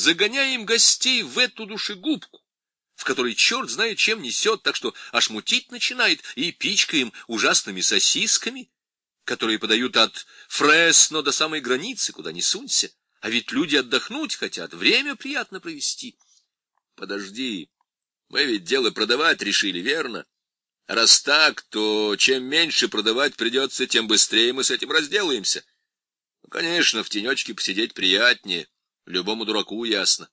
загоняем гостей в эту душегубку, в которой черт знает чем несет, так что аж мутить начинает, и пичкаем ужасными сосисками, которые подают от Фресно до самой границы, куда не сунься. А ведь люди отдохнуть хотят, время приятно провести. Подожди, мы ведь дело продавать решили, верно? Раз так, то чем меньше продавать придется, тем быстрее мы с этим разделаемся. Ну, конечно, в тенечке посидеть приятнее, любому дураку ясно.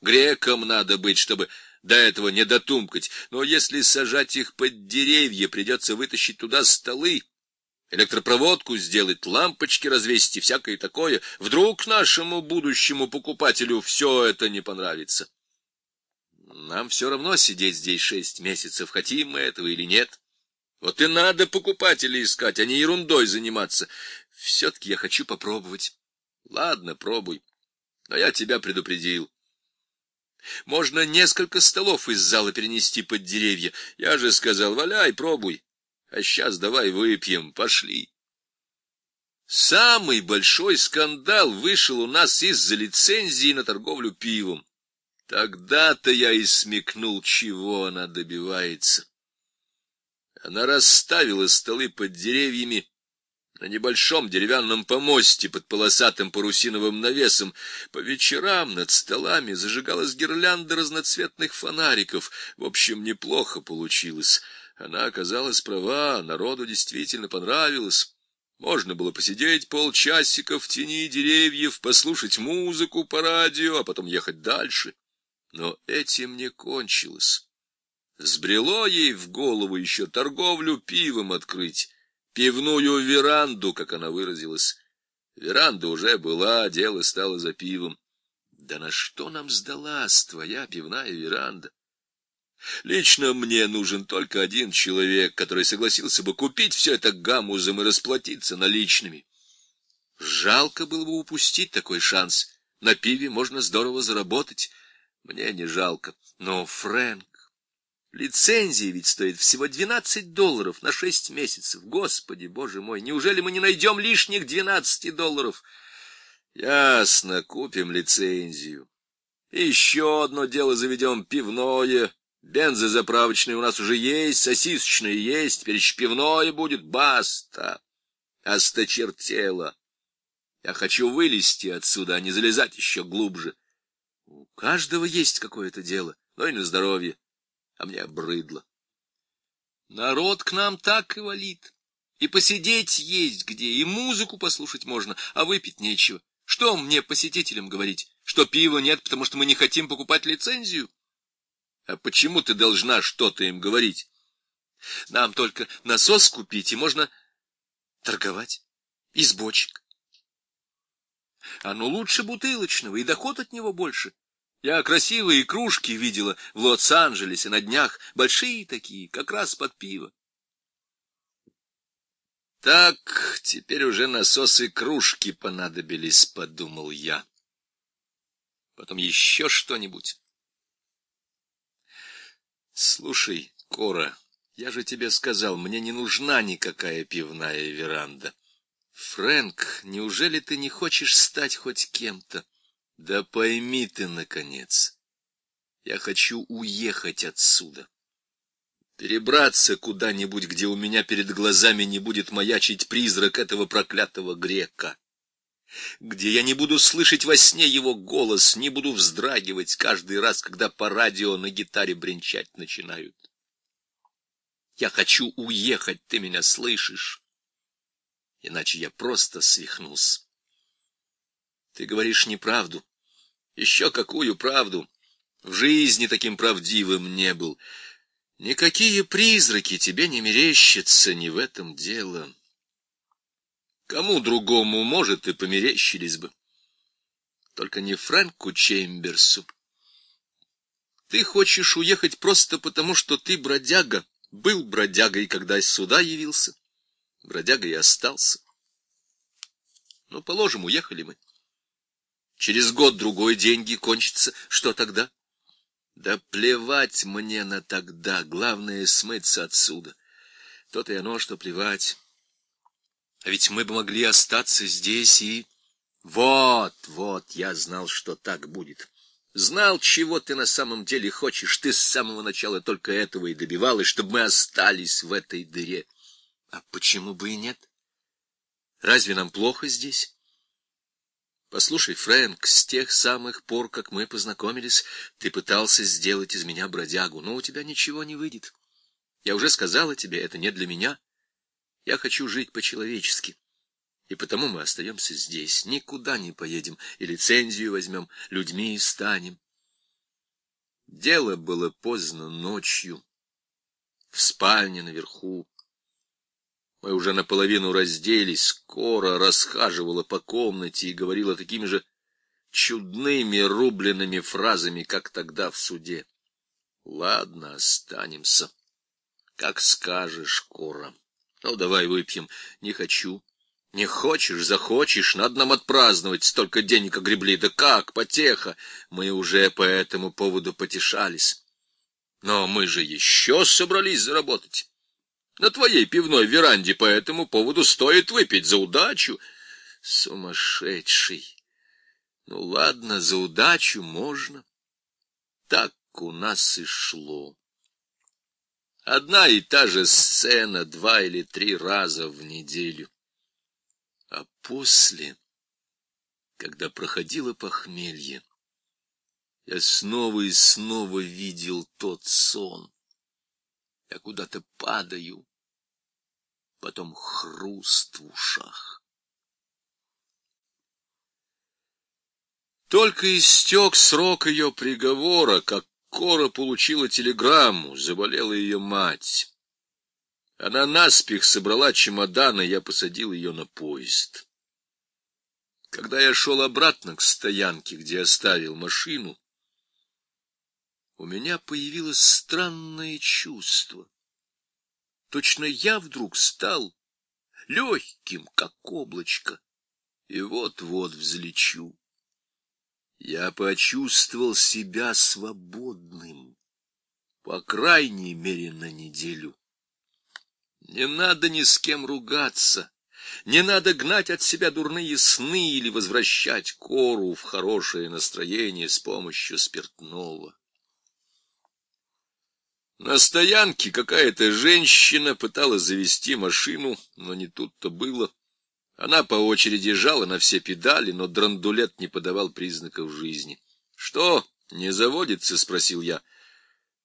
Грекам надо быть, чтобы до этого не дотумкать, но если сажать их под деревья, придется вытащить туда столы, электропроводку сделать, лампочки развесить и всякое такое. Вдруг нашему будущему покупателю все это не понравится. Нам все равно сидеть здесь шесть месяцев, хотим мы этого или нет. Вот и надо покупателей искать, а не ерундой заниматься. Все-таки я хочу попробовать. Ладно, пробуй. Но я тебя предупредил. Можно несколько столов из зала перенести под деревья. Я же сказал, валяй, пробуй. А сейчас давай выпьем, пошли. Самый большой скандал вышел у нас из-за лицензии на торговлю пивом. Тогда-то я и смекнул, чего она добивается. Она расставила столы под деревьями на небольшом деревянном помосте под полосатым парусиновым навесом. По вечерам над столами зажигалась гирлянда разноцветных фонариков. В общем, неплохо получилось. Она оказалась права, народу действительно понравилось. Можно было посидеть полчасика в тени деревьев, послушать музыку по радио, а потом ехать дальше. Но этим не кончилось. Сбрело ей в голову еще торговлю пивом открыть, пивную веранду, как она выразилась. Веранда уже была, дело стало за пивом. Да на что нам сдалась твоя пивная веранда? Лично мне нужен только один человек, который согласился бы купить все это гамузом и расплатиться наличными. Жалко было бы упустить такой шанс. На пиве можно здорово заработать. Мне не жалко. Но, Фрэнк, лицензия ведь стоит всего двенадцать долларов на шесть месяцев. Господи, боже мой, неужели мы не найдем лишних двенадцати долларов? Ясно, купим лицензию. еще одно дело заведем пивное. Бензозаправочное у нас уже есть, сосисочное есть, теперь еще пивное будет, баста. Осточертело. Я хочу вылезти отсюда, а не залезать еще глубже. У каждого есть какое-то дело, но и на здоровье, а мне обрыдло. Народ к нам так и валит. И посидеть есть где, и музыку послушать можно, а выпить нечего. Что мне посетителям говорить? Что пива нет, потому что мы не хотим покупать лицензию? А почему ты должна что-то им говорить? Нам только насос купить, и можно торговать из бочек. Оно лучше бутылочного, и доход от него больше. Я красивые кружки видела в Лос-Анджелесе на днях, большие такие, как раз под пиво. Так, теперь уже насосы кружки понадобились, подумал я. Потом еще что-нибудь. Слушай, Кора, я же тебе сказал, мне не нужна никакая пивная веранда. Фрэнк, неужели ты не хочешь стать хоть кем-то? Да пойми ты, наконец, я хочу уехать отсюда. Перебраться куда-нибудь, где у меня перед глазами не будет маячить призрак этого проклятого грека. Где я не буду слышать во сне его голос, не буду вздрагивать каждый раз, когда по радио на гитаре бренчать начинают. Я хочу уехать, ты меня слышишь? Иначе я просто свихнусь. Ты говоришь неправду. Еще какую правду? В жизни таким правдивым не был. Никакие призраки тебе не мерещатся, не в этом дело. Кому другому, может, и померещились бы. Только не Фрэнку Чемберсу. Ты хочешь уехать просто потому, что ты бродяга, был бродягой, когда сюда явился. Бродягой и остался. Ну, положим, уехали мы. Через год-другой деньги кончатся. Что тогда? Да плевать мне на тогда. Главное — смыться отсюда. То-то и оно, что плевать. А ведь мы бы могли остаться здесь и Вот, вот, я знал, что так будет. Знал, чего ты на самом деле хочешь. Ты с самого начала только этого и добивалась, чтобы мы остались в этой дыре. А почему бы и нет? Разве нам плохо здесь? Послушай, Фрэнк, с тех самых пор, как мы познакомились, ты пытался сделать из меня бродягу, но у тебя ничего не выйдет. Я уже сказала тебе, это не для меня. Я хочу жить по-человечески. И потому мы остаемся здесь, никуда не поедем, и лицензию возьмем, людьми и станем. Дело было поздно ночью, в спальне наверху. Мы уже наполовину разделись, Кора расхаживала по комнате и говорила такими же чудными рубленными фразами, как тогда в суде. Ладно, останемся. Как скажешь, Кора. Ну, давай выпьем. Не хочу. Не хочешь, захочешь, надо нам отпраздновать. Столько денег огребли. Да как, потеха. Мы уже по этому поводу потешались. Но мы же еще собрались заработать. На твоей пивной веранде по этому поводу стоит выпить за удачу. Сумасшедший. Ну ладно, за удачу можно. Так у нас и шло. Одна и та же сцена два или три раза в неделю. А после, когда проходило похмелье, я снова и снова видел тот сон. Я куда-то падаю, потом хруст в ушах. Только истек срок ее приговора, как Кора получила телеграмму, заболела ее мать. Она наспех собрала чемодан, и я посадил ее на поезд. Когда я шел обратно к стоянке, где оставил машину, у меня появилось странное чувство. Точно я вдруг стал легким, как облачко, и вот-вот взлечу. Я почувствовал себя свободным, по крайней мере, на неделю. Не надо ни с кем ругаться, не надо гнать от себя дурные сны или возвращать кору в хорошее настроение с помощью спиртного. На стоянке какая-то женщина пыталась завести машину, но не тут-то было. Она по очереди жала на все педали, но драндулет не подавал признаков жизни. — Что, не заводится? — спросил я.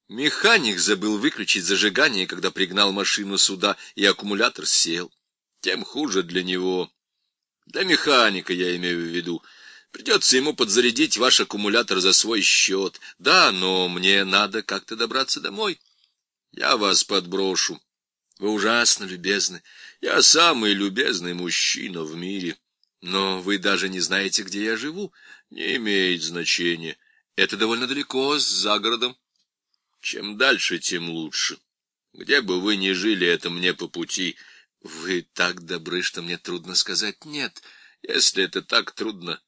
Механик забыл выключить зажигание, когда пригнал машину сюда, и аккумулятор сел. Тем хуже для него. Для механика я имею в виду. Придется ему подзарядить ваш аккумулятор за свой счет. Да, но мне надо как-то добраться домой. Я вас подброшу. Вы ужасно любезны. Я самый любезный мужчина в мире. Но вы даже не знаете, где я живу. Не имеет значения. Это довольно далеко, за городом. Чем дальше, тем лучше. Где бы вы ни жили, это мне по пути. Вы так добры, что мне трудно сказать «нет». Если это так трудно,